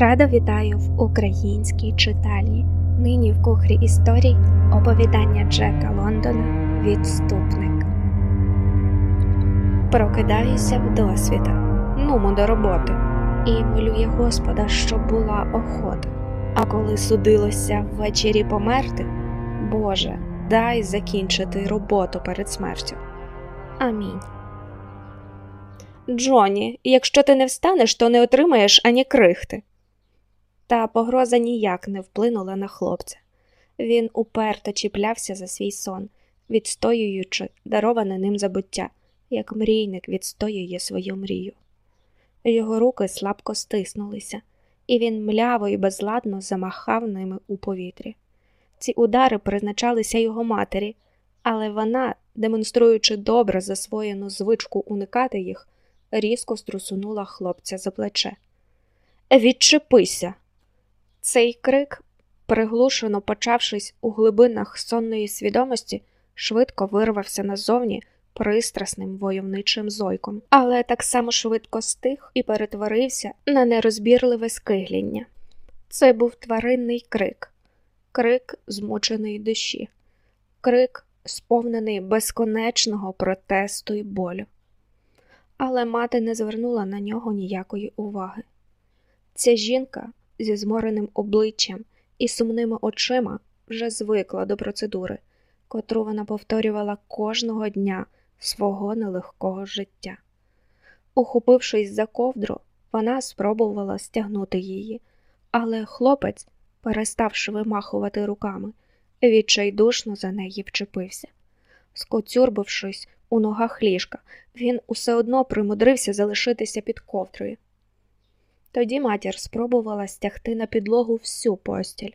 Рада вітаю в українській читальні. Нині в кухрі історій оповідання Джека Лондона Відступник. Прокидаюся в досвіта, нумо до роботи, і молює Господа, щоб була охота. А коли судилося ввечері померти, Боже, дай закінчити роботу перед смертю. Амінь. Джоні, якщо ти не встанеш, то не отримаєш ані крихти. Та погроза ніяк не вплинула на хлопця. Він уперто чіплявся за свій сон, відстоюючи дароване ним забуття, як мрійник відстоює свою мрію. Його руки слабко стиснулися, і він мляво і безладно замахав ними у повітрі. Ці удари призначалися його матері, але вона, демонструючи добре засвоєну звичку уникати їх, різко струсунула хлопця за плече. Відчепися! Цей крик, приглушено почавшись у глибинах сонної свідомості, швидко вирвався назовні пристрасним войовничим зойком, але так само швидко стих і перетворився на нерозбірливе скигління. Це був тваринний крик, крик змученої душі, крик, сповнений безконечного протесту й болю. Але мати не звернула на нього ніякої уваги. Ця жінка зі змореним обличчям і сумними очима вже звикла до процедури, котру вона повторювала кожного дня свого нелегкого життя. Ухопившись за ковдру, вона спробувала стягнути її, але хлопець, переставши вимахувати руками, відчайдушно за неї вчепився. Скоцюрбившись у ногах ліжка, він усе одно примудрився залишитися під ковдрою. Тоді матір спробувала стягти на підлогу всю постіль.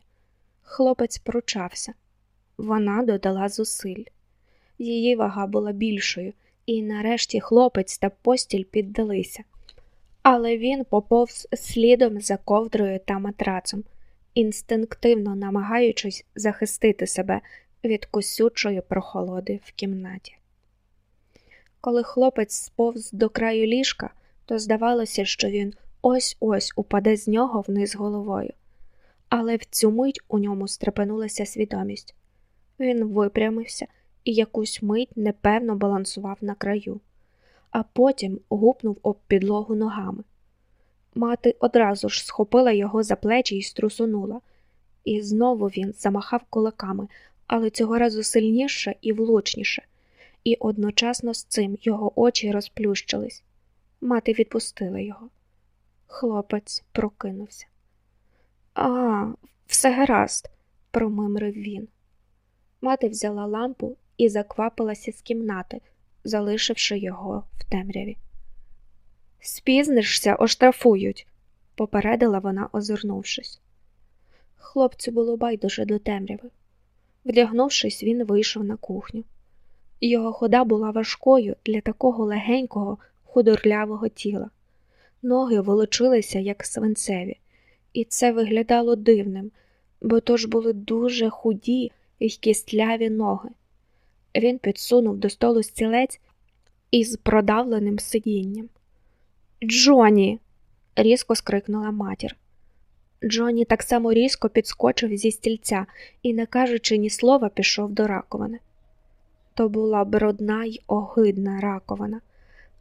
Хлопець пручався. Вона додала зусиль. Її вага була більшою, і нарешті хлопець та постіль піддалися. Але він поповз слідом за ковдрою та матрацом, інстинктивно намагаючись захистити себе від косючої прохолоди в кімнаті. Коли хлопець сповз до краю ліжка, то здавалося, що він ось ось упаде з нього вниз головою. Але в цю мить у ньому стрепенулася свідомість. Він випрямився і якусь мить непевно балансував на краю, а потім гупнув об підлогу ногами. Мати одразу ж схопила його за плечі і струсунула, і знову він замахав кулаками, але цього разу сильніше і влучніше, і одночасно з цим його очі розплющились. Мати відпустила його. Хлопець прокинувся. А, все гаразд, промимрив він. Мати взяла лампу і заквапилася з кімнати, залишивши його в темряві. Спізнишся, оштрафують, попередила вона, озирнувшись. Хлопцю було байдуже до темряви. Вдягнувшись, він вийшов на кухню. Його хода була важкою для такого легенького, худорлявого тіла ноги волочилися, як свинцеві, і це виглядало дивним, бо то ж були дуже худі й кістляві ноги. Він підсунув до столу стілець із продавленим сидінням. Джоні. різко скрикнула матір. Джоні так само різко підскочив зі стільця і, не кажучи ні слова, пішов до раковини. То була брудна й огидна раковина.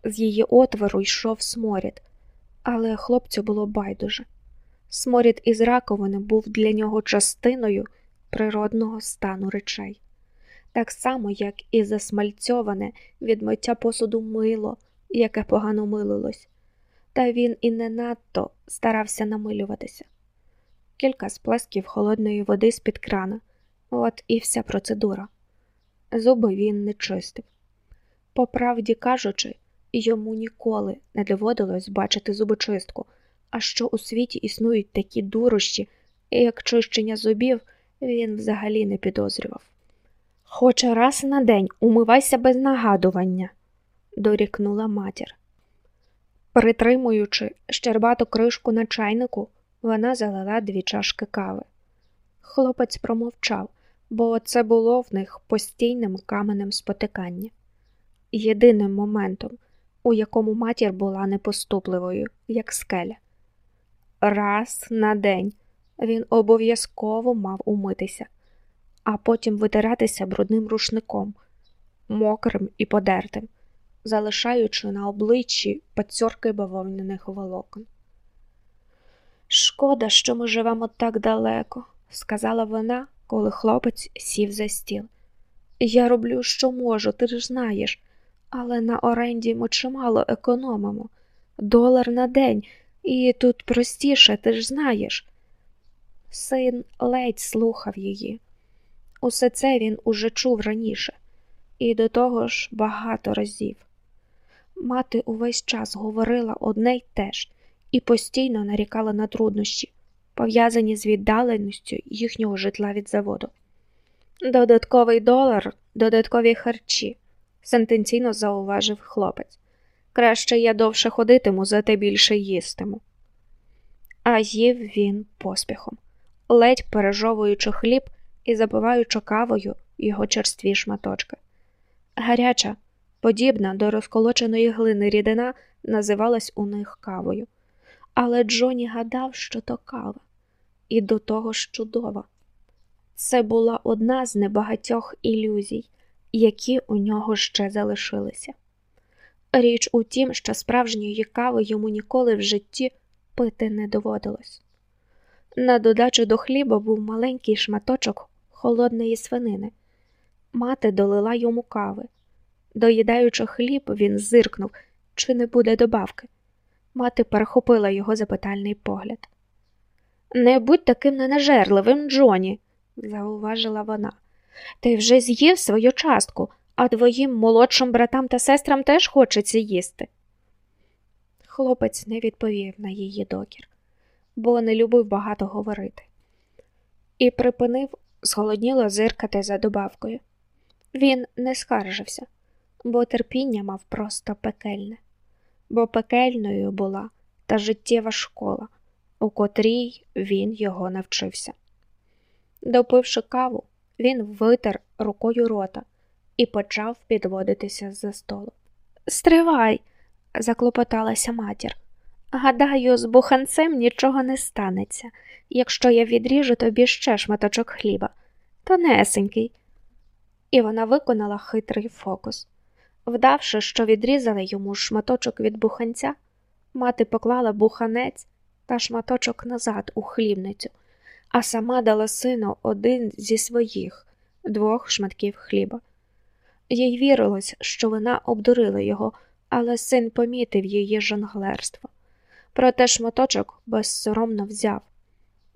З її отвору йшов сморід, але хлопцю було байдуже. Сморід із раковини був для нього частиною природного стану речей, так само, як і засмальцьоване від миття посуду мило, яке погано милилось, та він і не надто старався намилюватися. Кілька сплесків холодної води з-під крана, от і вся процедура. Зуби він не чистив. По правді кажучи, Йому ніколи не доводилось бачити зубочистку, а що у світі існують такі дурощі, як чищення зубів, він взагалі не підозрював. Хоча раз на день умивайся без нагадування, дорікнула матір. Притримуючи щербату кришку на чайнику, вона залила дві чашки кави. Хлопець промовчав, бо це було в них постійним каменем спотикання. Єдиним моментом у якому матір була непоступливою, як скеля. раз на день. Він обов'язково мав умитися, а потім витиратися брудним рушником, мокрим і подертим, залишаючи на обличчі пацьорки бавовняних волокон. Шкода, що ми живемо так далеко, сказала вона, коли хлопець сів за стіл. Я роблю, що можу, ти ж знаєш, але на оренді ми чимало економимо. Долар на день, і тут простіше, ти ж знаєш. Син ледь слухав її. Усе це він уже чув раніше, і до того ж багато разів. Мати увесь час говорила одне й те ж і постійно нарікала на труднощі, пов'язані з віддаленістю їхнього житла від заводу. Додатковий долар, додаткові харчі, сентенційно зауважив хлопець. Краще я довше ходитиму, зате більше їстиму. А їв він поспіхом, ледь пережовуючи хліб і запиваючи кавою його черстві шматочки. Гаряча, подібна до розколоченої глини рідина, називалась у них кавою, але Джоні гадав, що то кава, і до того ж чудова. Це була одна з небагатьох ілюзій, які у нього ще залишилися. Річ у тім, що справжньої кави йому ніколи в житті пити не доводилось. На додачу до хліба був маленький шматочок холодної свинини. Мати долила йому кави. Доїдаючи хліб, він зиркнув, чи не буде добавки. Мати перехопила його запитальний погляд. Не будь таким ненажерливим, Джоні, зауважила вона. Ти вже з'їв свою частку, а твоїм молодшим братам та сестрам теж хочеться їсти. Хлопець не відповів на її докір, бо не любив багато говорити, і припинив зголодніло зиркати за добавкою. Він не скаржився, бо терпіння мав просто пекельне, бо пекельною була та життєва школа, у котрій він його навчився. Допивши каву, він витер рукою рота і почав підводитися з-за столу. Стривай, заклопоталася матір. Гадаю, з буханцем нічого не станеться, якщо я відріжу тобі ще шматочок хліба, тонесенький. І вона виконала хитрий фокус. Вдавши, що відрізала йому шматочок від буханця, мати поклала буханець та шматочок назад у хлібницю, а сама дала сину один зі своїх двох шматків хліба. Їй вірилось, що вона обдурила його, але син помітив її жонглерство. Проте шматочок безсоромно взяв.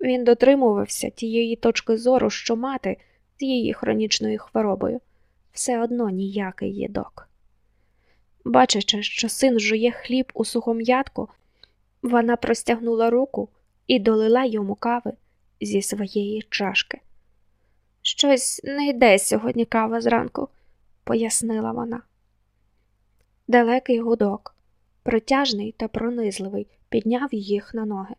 Він дотримувався тієї точки зору, що мати з її хронічною хворобою все одно ніякий їдок. Бачачи, що син жує хліб у сухом'ятку, вона простягнула руку і долила йому кави зі своєї чашки. Щось не йде сьогодні кава зранку, пояснила вона. Далекий гудок, протяжний та пронизливий, підняв їх на ноги.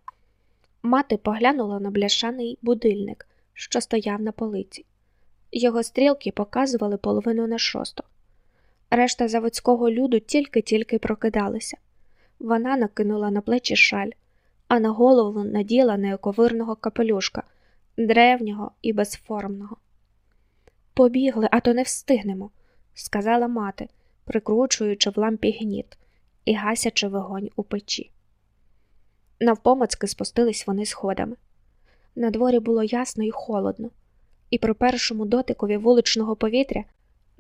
Мати поглянула на бляшаний будильник, що стояв на полиці. Його стрілки показували половину на шосту. Решта заводського люду тільки-тільки прокидалися. Вона накинула на плечі шаль, а на голову наділа неоковирного капелюшка, древнього і безформного. Побігли, а то не встигнемо, сказала мати, прикручуючи в лампі гніт і гасячи вогонь у печі. Навпомацки спустились вони сходами. На дворі було ясно і холодно, і при першому дотикові вуличного повітря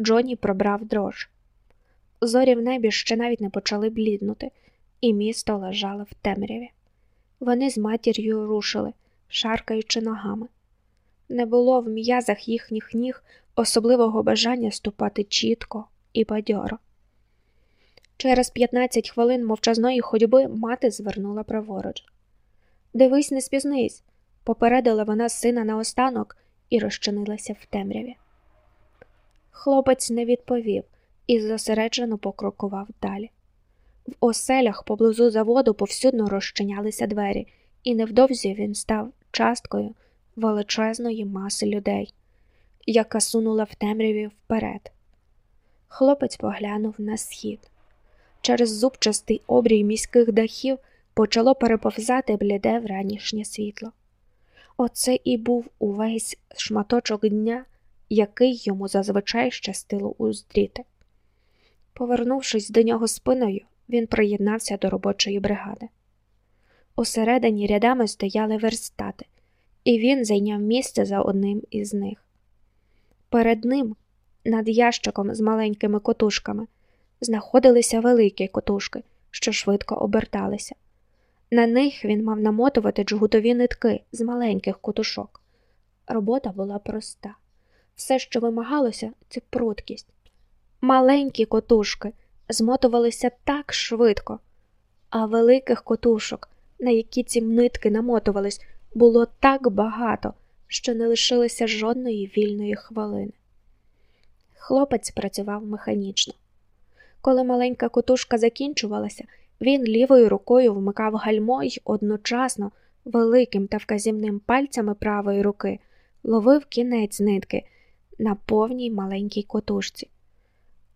Джонні пробрав дрож. Зорі в небі ще навіть не почали бліднути, і місто лежало в темряві. Вони з матір'ю рушили, шаркаючи ногами. Не було в м'язах їхніх ніг особливого бажання ступати чітко і бадьоро. Через 15 хвилин мовчазної ходьби мати звернула праворуч. Дивись, не спізнись, попередила вона сина наостанок і розчинилася в темряві. Хлопець не відповів і зосереджено покрокував далі. В оселях поблизу заводу повсюдно розчинялися двері, і невдовзі він став часткою величезної маси людей, яка сунула в темряві вперед. Хлопець поглянув на схід. Через зубчастий обрій міських дахів почало переповзати бліде вранішнє світло. Оце і був увесь шматочок дня, який йому зазвичай щастило уздріти. Повернувшись до нього спиною, він приєднався до робочої бригади. Усередині рядами стояли верстати, і він зайняв місце за одним із них. Перед ним, над ящиком з маленькими котушками, знаходилися великі котушки, що швидко оберталися. На них він мав намотувати джгутові нитки з маленьких котушок. Робота була проста. Все, що вимагалося, це пруткість. Маленькі котушки змотувалися так швидко, а великих котушок, на які ці нитки намотувались, було так багато, що не лишилося жодної вільної хвилини. Хлопець працював механічно. Коли маленька котушка закінчувалася, він лівою рукою вмикав гальмо й одночасно великим та вказівним пальцями правої руки ловив кінець нитки на повній маленькій котушці.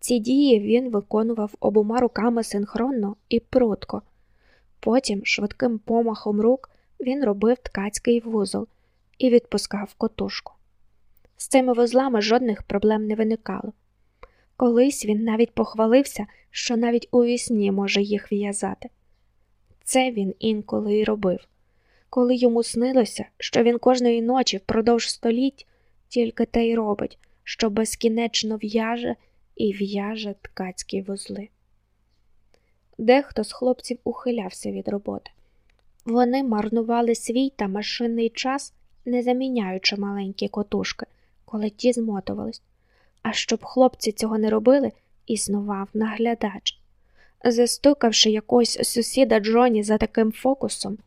Ці дії він виконував обома руками синхронно і прутко. Потім швидким помахом рук він робив ткацький вузол і відпускав котушку. З цими вузлами жодних проблем не виникало. Колись він навіть похвалився, що навіть у вісні може їх в'язати. Це він інколи й робив, коли йому снилося, що він кожної ночі впродовж століть тільки те й робить, що безкінечно в'яже і в'яже ткацькі вузли. Дехто з хлопців ухилявся від роботи. Вони марнували свій та машинний час, не заміняючи маленькі котушки, коли ті змотувались. А щоб хлопці цього не робили, існував наглядач. Застукавши якогось сусіда Джоні за таким фокусом,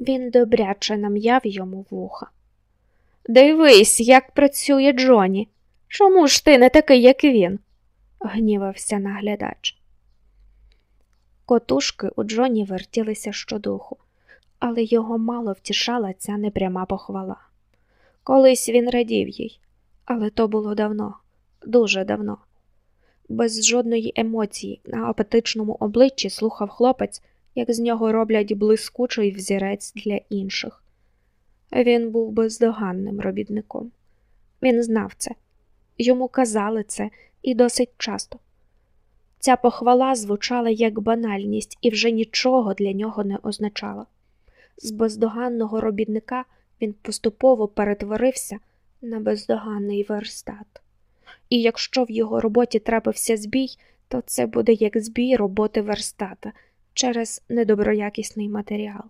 він добряче нам'яв йому вуха. Дивись, як працює Джоні. Чому ж ти не такий, як він? Гнівався наглядач. Котушки у Джоні вертілися щодуху, але його мало втішала ця непряма похвала. Колись він радів їй, але то було давно, дуже давно. Без жодної емоції на апетичному обличчі слухав хлопець, як з нього роблять блискучий взірець для інших. Він був бездоганним робітником. Він знав це, йому казали це і досить часто. Ця похвала звучала як банальність і вже нічого для нього не означала. З бездоганного робітника він поступово перетворився на бездоганний верстат. І якщо в його роботі трапився збій, то це буде як збій роботи верстата через недоброякісний матеріал.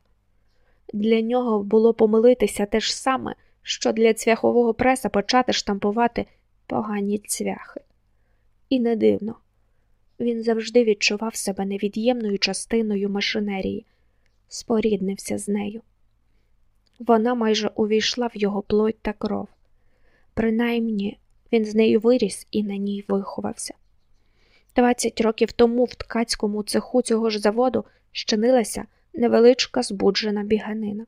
Для нього було помилитися те ж саме, що для цвяхового преса почати штампувати погані цвяхи. І не дивно він завжди відчував себе невід'ємною частиною машинерії, споріднився з нею. Вона майже увійшла в його плоть та кров. Принаймні, він з нею виріс і на ній виховався. Двадцять років тому в ткацькому цеху цього ж заводу щинилася невеличка збуджена біганина,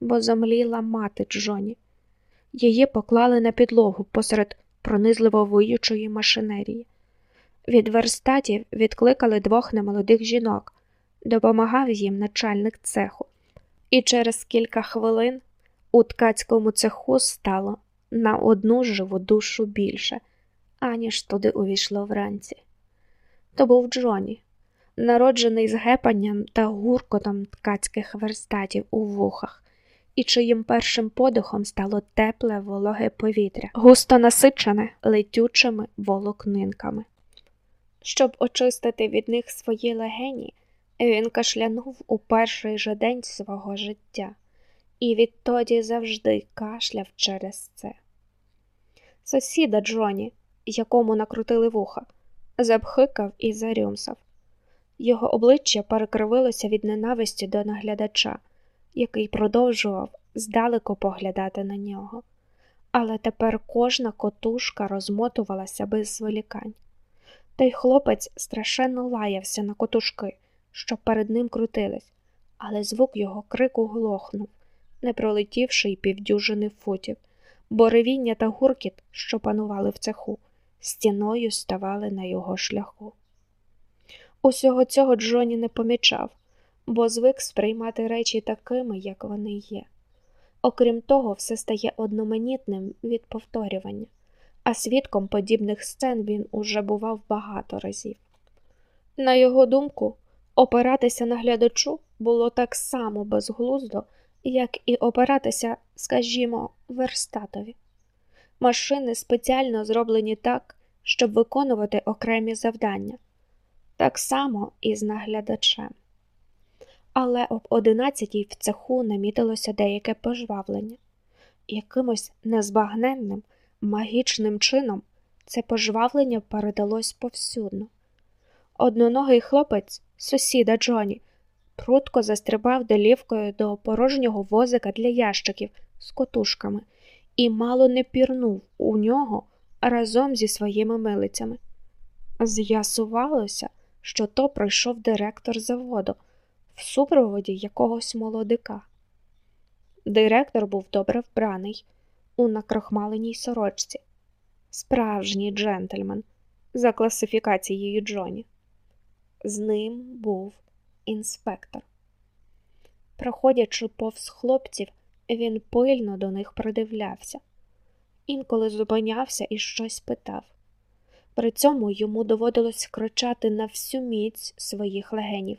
бо зомліла мати Джоні. Її поклали на підлогу посеред пронизливо виючої машинерії. Від верстатів відкликали двох немолодих жінок, допомагав їм начальник цеху, і через кілька хвилин у ткацькому цеху стало на одну живу душу більше, аніж туди увійшло вранці. То був Джоні, народжений з гепанням та гуркотом ткацьких верстатів у вухах, і чиїм першим подихом стало тепле вологе повітря, густо насичене летючими волокнинками. Щоб очистити від них свої легені, він кашлянув у перший же день свого життя і відтоді завжди кашляв через це. Сусіда Джоні, якому накрутили вуха, запхикав і зарюмсав. Його обличчя перекривилося від ненависті до наглядача, який продовжував здалеку поглядати на нього. Але тепер кожна котушка розмотувалася без зволікань. Той хлопець страшенно лаявся на котушки, що перед ним крутились, але звук його крику глохнув, не пролетівши й півдюжини футів, бо ревіння та гуркіт, що панували в цеху, стіною ставали на його шляху. Усього цього Джоні не помічав, бо звик сприймати речі такими, як вони є. Окрім того, все стає одноманітним від повторювання, а свідком подібних сцен він уже бував багато разів. На його думку, опиратися на глядачу було так само безглуздо, як і опиратися, скажімо, верстатові. Машини спеціально зроблені так, щоб виконувати окремі завдання, так само і з наглядачем. Але об одинадцятій в цеху намітилося деяке пожвавлення. Якимось незбагненним, магічним чином це пожвавлення передалось повсюдно. Одноногий хлопець, сусіда Джоні, прутко застрибав долівкою до порожнього возика для ящиків з котушками і мало не пірнув у нього разом зі своїми милицями. З'ясувалося, що то прийшов директор заводу в супроводі якогось молодика. Директор був добре вбраний у накрахмаленій сорочці, справжній джентльмен за класифікацією Джоні. З ним був інспектор. Проходячи повз хлопців, він пильно до них придивлявся, інколи зупинявся і щось питав. При цьому йому доводилось кричати на всю міць своїх легенів,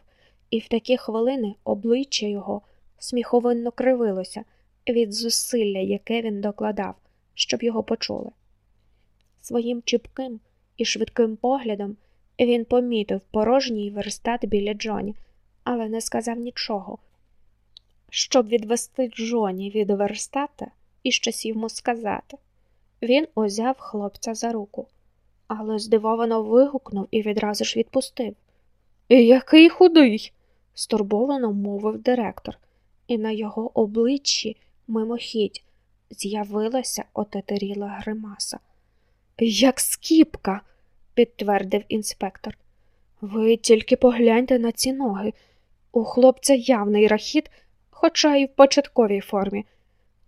і в такі хвилини обличчя його сміховинно кривилося від зусилля, яке він докладав, щоб його почули. Своїм чіпким і швидким поглядом він помітив порожній верстат біля Джоні, але не сказав нічого. Щоб відвести Джоні від верстата і щось йому сказати, він узяв хлопця за руку, але здивовано вигукнув і відразу ж відпустив. Який худий, стурбовано мовив директор, і на його обличчі мимохідь з'явилася отетеріла гримаса. Як скіпка, підтвердив інспектор. Ви тільки погляньте на ці ноги. У хлопця явний рахіт, хоча й в початковій формі.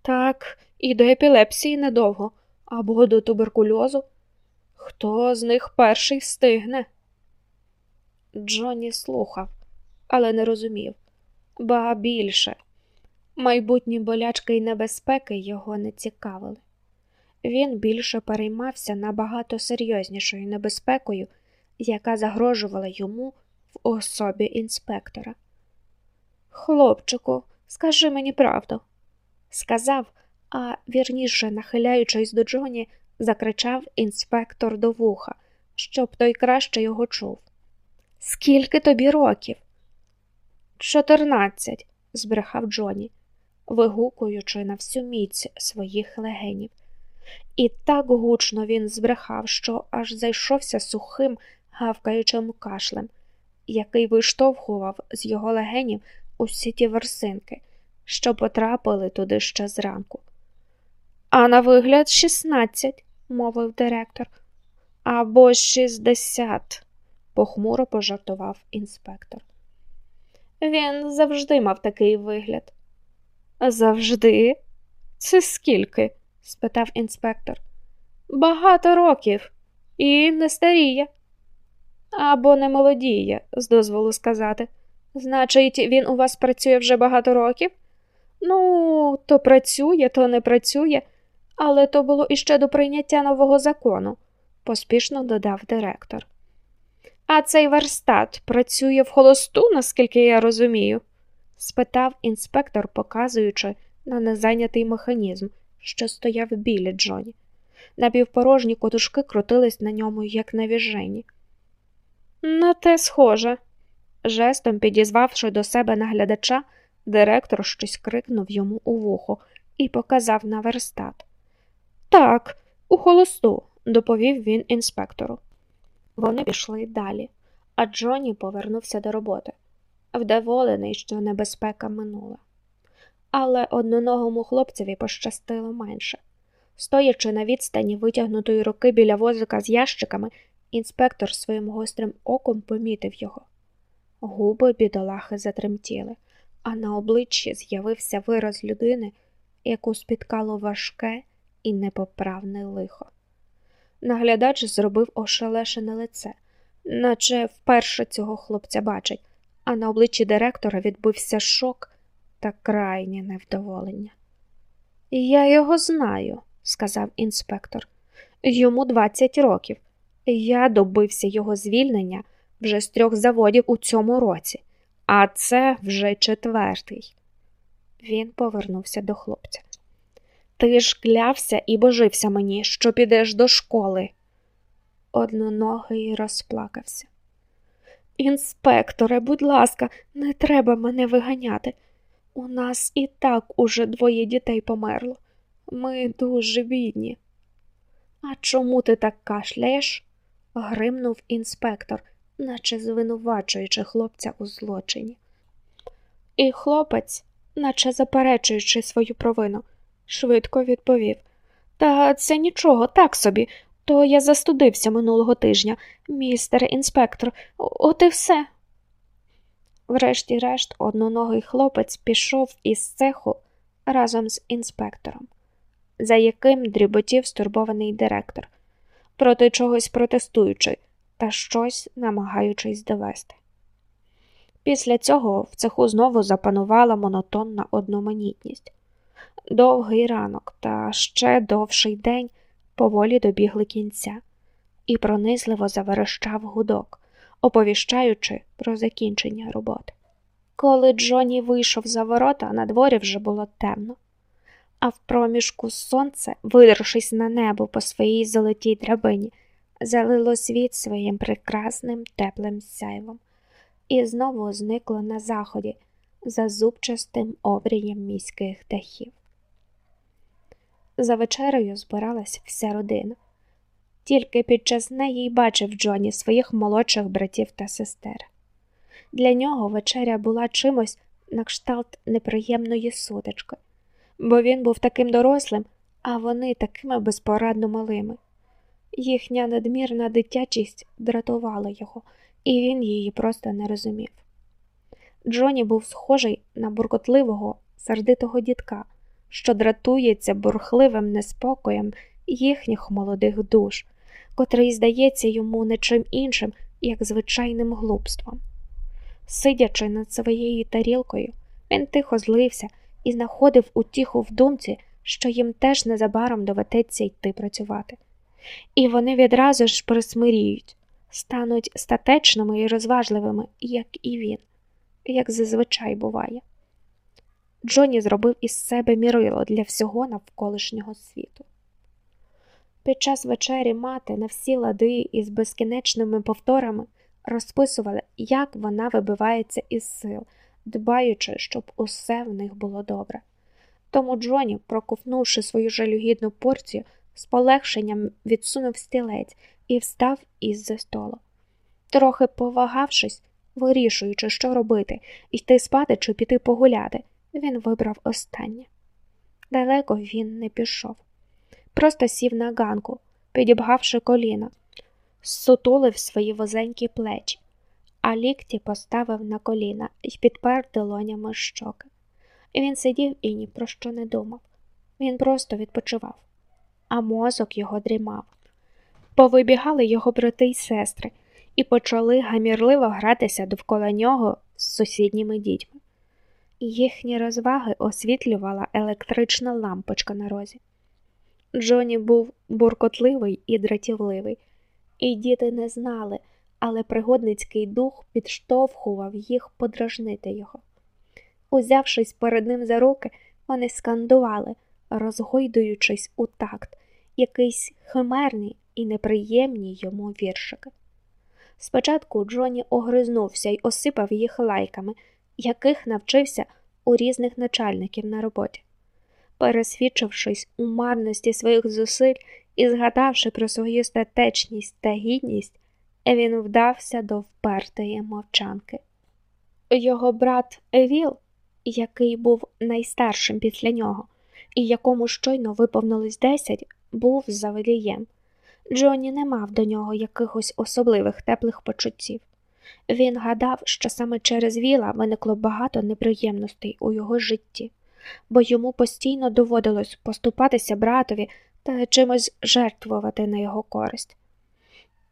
Так, і до епілепсії недовго, або до туберкульозу. Хто з них перший встигне? Джонні слухав, але не розумів, ба більше. Майбутні болячки й небезпеки його не цікавили. Він більше переймався набагато серйознішою небезпекою, яка загрожувала йому в особі інспектора. Хлопчику, скажи мені правду, сказав, а вірніше, нахиляючись до Джоні, закричав інспектор до вуха, щоб той краще його чув. Скільки тобі років? Чотирнадцять, збрехав Джоні, вигукуючи на всю міць своїх легенів. І так гучно він збрехав, що аж зайшовся сухим, гавкаючим кашлем, який виштовхував з його легенів усі ті версинки, що потрапили туди ще зранку. А на вигляд, шістнадцять, мовив директор, або шістдесят, похмуро пожартував інспектор. Він завжди мав такий вигляд. Завжди? Це скільки? спитав інспектор. Багато років і не старіє. Або не молодіє, з дозволу сказати. Значить, він у вас працює вже багато років? Ну, то працює, то не працює, але то було іще до прийняття нового закону, поспішно додав директор. А цей верстат працює в холосту, наскільки я розумію? спитав інспектор, показуючи на незайнятий механізм, що стояв біля Джоні. Напівпорожні котушки крутились на ньому, як на віжені. На те схоже. Жестом підізвавши до себе наглядача, директор щось крикнув йому у вухо і показав на верстат. Так, у холосту, доповів він інспектору. Вони пішли далі, а Джоні повернувся до роботи, вдоволений, що небезпека минула. Але одноногому хлопцеві пощастило менше. Стоячи на відстані витягнутої руки біля возика з ящиками, інспектор своїм гострим оком помітив його. Губи бідолахи затремтіли, а на обличчі з'явився вираз людини, яку спіткало важке і непоправне лихо. Наглядач зробив ошелешене лице, наче вперше цього хлопця бачить, а на обличчі директора відбився шок та крайнє невдоволення. Я його знаю, сказав інспектор. Йому 20 років. Я добився його звільнення вже з трьох заводів у цьому році, а це вже четвертий. Він повернувся до хлопця. Ти ж клявся і божився мені, що підеш до школи. Одноногий розплакався. Інспекторе, будь ласка, не треба мене виганяти. У нас і так уже двоє дітей померло. Ми дуже бідні. А чому ти так кашляєш? гримнув інспектор, наче звинувачуючи хлопця у злочині. І хлопець, наче заперечуючи свою провину, швидко відповів Та це нічого, так собі. То я застудився минулого тижня, містере інспектор, от і все. Врешті-решт, одноногий хлопець пішов із цеху разом з інспектором, за яким дріботів стурбований директор, проти чогось протестуючи та щось намагаючись довести. Після цього в цеху знову запанувала монотонна одноманітність. Довгий ранок та ще довший день поволі добігли кінця, і пронизливо заверещав гудок, оповіщаючи про закінчення роботи. Коли Джоні вийшов за ворота, на дворі вже було темно, а в проміжку сонце, видершись на небо по своїй золотій драбині, залило світ своїм прекрасним теплим сяйвом і знову зникло на заході за зубчастим обрієм міських дахів. За вечерею збиралась вся родина. Тільки під час неї й бачив Джоні своїх молодших братів та сестер. Для нього вечеря була чимось на кшталт неприємної сутички, бо він був таким дорослим, а вони такими безпорадно малими. Їхня надмірна дитячість дратувала його, і він її просто не розумів. Джоні був схожий на буркотливого, сердитого дітка що дратується бурхливим неспокоєм їхніх молодих душ, котрий здається йому не чим іншим, як звичайним глупством. Сидячи над своєю тарілкою, він тихо злився і знаходив утіху в думці, що їм теж незабаром доведеться йти працювати. І вони відразу ж присмиріють, стануть статечними і розважливими, як і він, як зазвичай буває. Джоні зробив із себе мірило для всього навколишнього світу. Під час вечері мати на всі лади із безкінечними повторами розписувала, як вона вибивається із сил, дбаючи, щоб усе в них було добре. Тому Джоні, проковнувши свою жалюгідну порцію, з полегшенням відсунув стілець і встав із за столу. Трохи повагавшись, вирішуючи, що робити, йти спати чи піти погуляти, він вибрав останнє. Далеко він не пішов. Просто сів на ганку, підібгавши коліна, сутулив свої возенькі плечі, а лікті поставив на коліна і підпер долонями щоки. Він сидів і ні про що не думав. Він просто відпочивав, а мозок його дрімав. Повибігали його брати й сестри і почали гамірливо гратися довкола нього з сусідніми дітьми. Їхні розваги освітлювала електрична лампочка на розі. Джоні був буркотливий і дратівливий, і діти не знали, але пригодницький дух підштовхував їх подражнити його. Узявшись перед ним за руки, вони скандували, розгойдуючись у такт, якийсь химерні і неприємні йому віршики. Спочатку Джоні огризнувся й осипав їх лайками яких навчився у різних начальників на роботі. Пересвідчившись у марності своїх зусиль і згадавши про свою статечність та гідність, він вдався до впертої мовчанки. Його брат Евіл, який був найстаршим після нього, і якому щойно виповнилось десять, був завелієм. Джонні не мав до нього якихось особливих теплих почуттів. Він гадав, що саме через Віла виникло багато неприємностей у його житті, бо йому постійно доводилось поступатися братові та чимось жертвувати на його користь.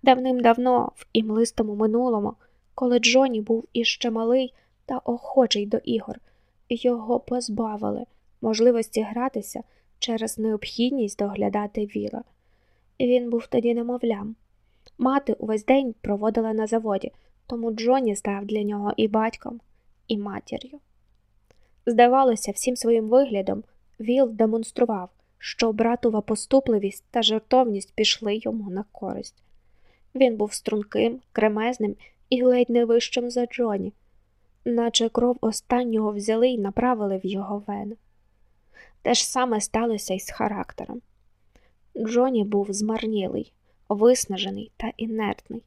Давним-давно, в імлистому минулому, Коли Джоні був іще малий та охочий до ігор, його позбавили можливості гратися через необхідність доглядати віла. Він був тоді немовлям. Мати увесь день проводила на заводі, тому Джоні став для нього і батьком, і матір'ю. Здавалося, всім своїм виглядом Віл демонстрував, що братова поступливість та жертовність пішли йому на користь. Він був струнким, кремезним і ледь не вищим за Джоні, наче кров останнього взяли й направили в його вени. Те ж саме сталося й з характером. Джоні був змарнілий, виснажений та інертний,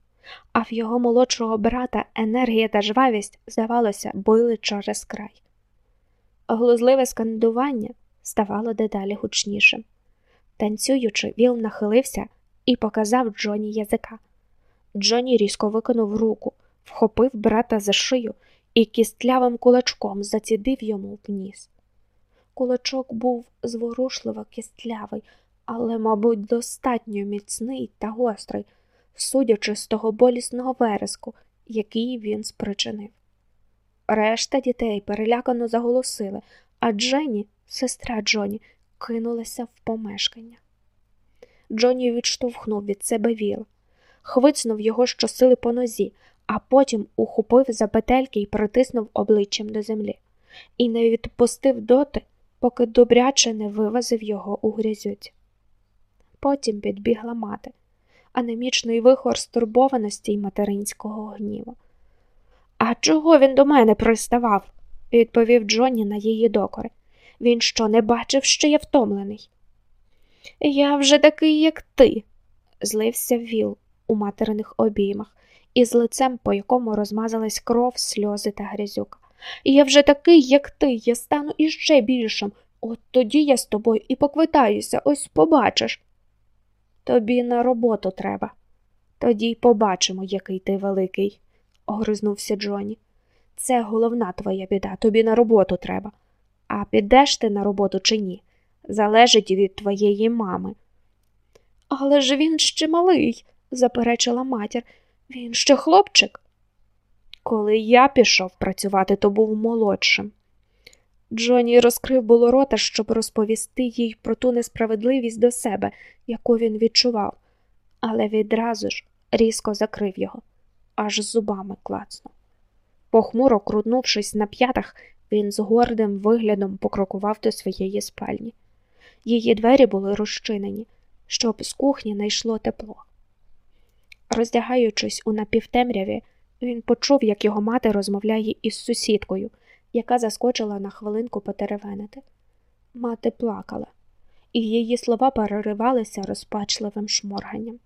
а в його молодшого брата енергія та жвавість, здавалося, били через край. Глузливе скандування ставало дедалі гучнішим. Танцюючи, Віл нахилився і показав Джоні язика. Джоні різко викинув руку, вхопив брата за шию і кістлявим кулачком зацідив йому в ніс. Кулачок був зворушливо кістлявий, але, мабуть, достатньо міцний та гострий, судячи з того болісного вереску, який він спричинив. Решта дітей перелякано заголосили, а Дженні, сестра Джоні, кинулася в помешкання. Джоні відштовхнув від себе віл, хвицнув його щосили по нозі, а потім ухопив за петельки і притиснув обличчям до землі, і не відпустив доти, поки добряче не вивазив його у грязюці. Потім підбігла мати, анемічний вихор стурбованості й материнського гніву. А чого він до мене приставав? відповів Джонні на її докори. Він що не бачив, що я втомлений? Я вже такий, як ти, злився Віл у материних обіймах, із лицем, по якому розмазалась кров, сльози та грязюка. Я вже такий, як ти, я стану іще більшим. От тоді я з тобою і поквитаюся, ось побачиш. Тобі на роботу треба. Тоді й побачимо, який ти великий, огризнувся Джоні. Це головна твоя біда, тобі на роботу треба. А підеш ти на роботу чи ні? Залежить від твоєї мами. Але ж він ще малий, заперечила матір. Він ще хлопчик. Коли я пішов працювати, то був молодшим. Джоні розкрив було рота, щоб розповісти їй про ту несправедливість до себе, яку він відчував, але відразу ж різко закрив його, аж зубами клацнув. Похмуро крутнувшись на п'ятах, він з гордим виглядом покрокував до своєї спальні. Її двері були розчинені, щоб з кухні найшло тепло. Роздягаючись у напівтемряві, він почув, як його мати розмовляє із сусідкою, яка заскочила на хвилинку потеревенити. Мати плакала, і її слова переривалися розпачливим шморганням.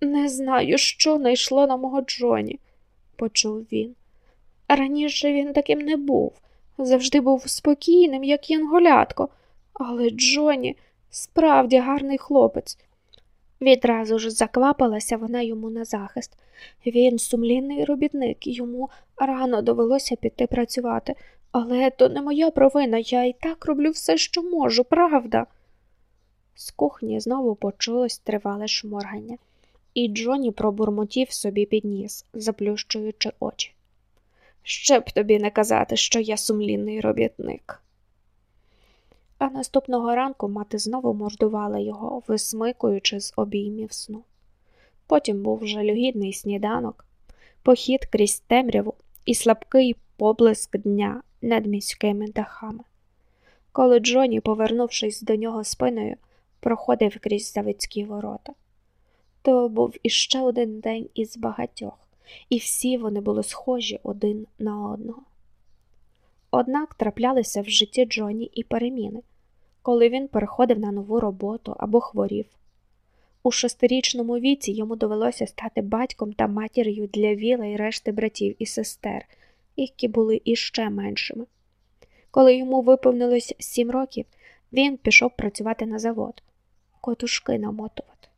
Не знаю, що найшло на мого Джоні, почув він. Раніше він таким не був, завжди був спокійним, як янголятко, але Джоні справді гарний хлопець. Відразу ж заквапилася вона йому на захист. Він сумлінний робітник, йому рано довелося піти працювати, але то не моя провина, я і так роблю все, що можу, правда. З кухні знову почулось тривале шморгання, і Джоні пробурмотів собі під ніс, заплющуючи очі. Ще б тобі не казати, що я сумлінний робітник. А наступного ранку мати знову мордувала його, висмикуючи з обіймів сну. Потім був жалюгідний сніданок, похід крізь темряву і слабкий поблиск дня над міськими дахами. Коли Джоні, повернувшись до нього спиною, проходив крізь заводські ворота. То був іще один день із багатьох, і всі вони були схожі один на одного. Однак траплялися в житті Джоні і переміни, коли він переходив на нову роботу або хворів. У шестирічному віці йому довелося стати батьком та матір'ю для Віла і решти братів і сестер, які були іще меншими. Коли йому виповнилось сім років, він пішов працювати на завод, котушки намотувати.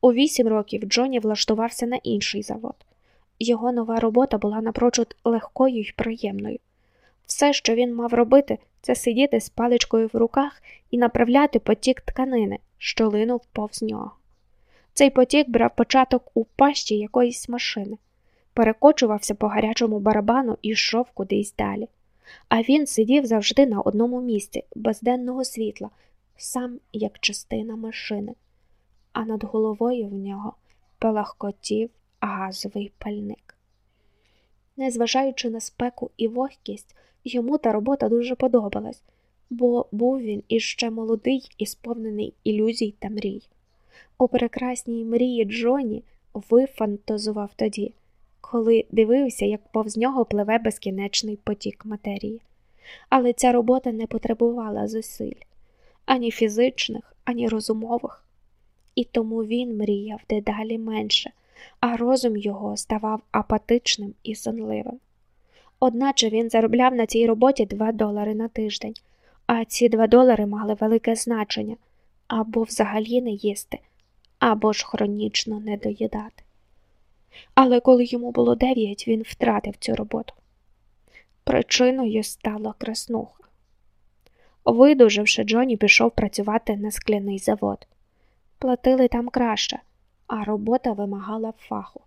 У вісім років Джоні влаштувався на інший завод. Його нова робота була напрочуд легкою й приємною. Все, що він мав робити, це сидіти з паличкою в руках і направляти потік тканини, що линув повз нього. Цей потік брав початок у пащі якоїсь машини. перекочувався по гарячому барабану і йшов кудись далі. А він сидів завжди на одному місці, без денного світла, сам як частина машини, а над головою в нього палахкотів газовий пальник. Незважаючи на спеку і вогкість, йому та робота дуже подобалась, бо був він іще молодий і сповнений ілюзій та мрій. У прекрасній мрії Джоні вифантазував тоді, коли дивився, як повз нього пливе безкінечний потік матерії. Але ця робота не потребувала зусиль ані фізичних, ані розумових, і тому він мріяв дедалі менше, а розум його ставав апатичним і сонливим. Одначе він заробляв на цій роботі 2 долари на тиждень, а ці 2 долари мали велике значення або взагалі не їсти, або ж хронічно не доїдати. Але коли йому було 9, він втратив цю роботу. Причиною стала краснуха. Видуживши, Джоні пішов працювати на скляний завод. Платили там краще, а робота вимагала фаху.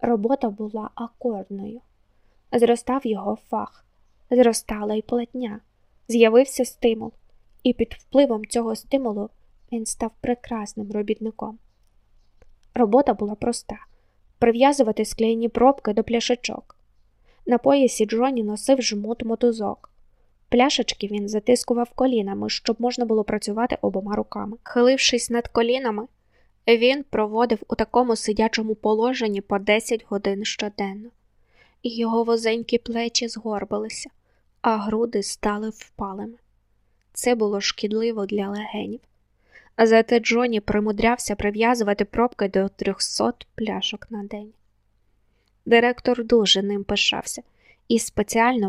Робота була акордною. Зростав його фах, зростала й платня, з'явився стимул, і під впливом цього стимулу він став прекрасним робітником. Робота була проста прив'язувати скляні пробки до пляшечок. На поясі Джоні носив жмут мотузок. Пляшечки він затискував колінами, щоб можна було працювати обома руками. Хилившись над колінами, він проводив у такому сидячому положенні по 10 годин щоденно, його возенькі плечі згорбилися, а груди стали впалими. Це було шкідливо для легенів. Зате Джоні примудрявся прив'язувати пробки до 300 пляшок на день. Директор дуже ним пишався і спеціально